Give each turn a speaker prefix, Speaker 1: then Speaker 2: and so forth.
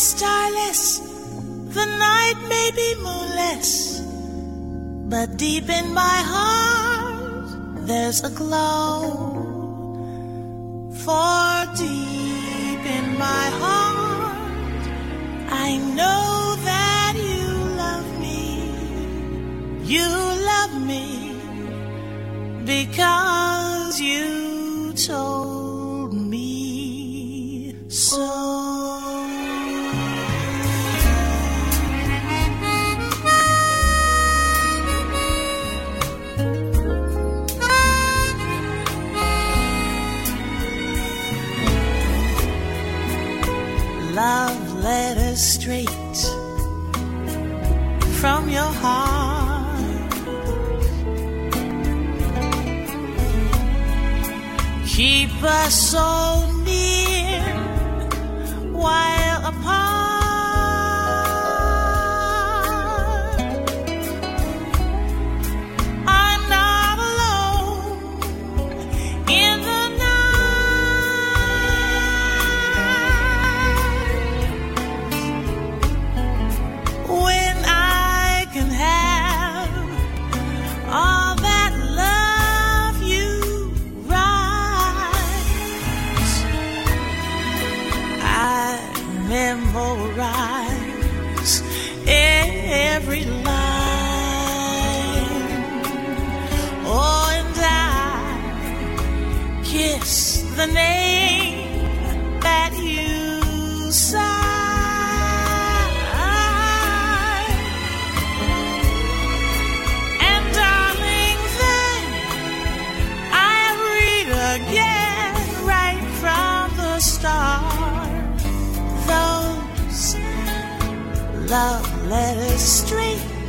Speaker 1: starless, the night may be moonless, but deep in my heart there's a glow. For deep in my heart, I know that you love me. You love me because you told me so. Straight from your heart. Keep us so every line. Oh, and I kiss the name love letters straight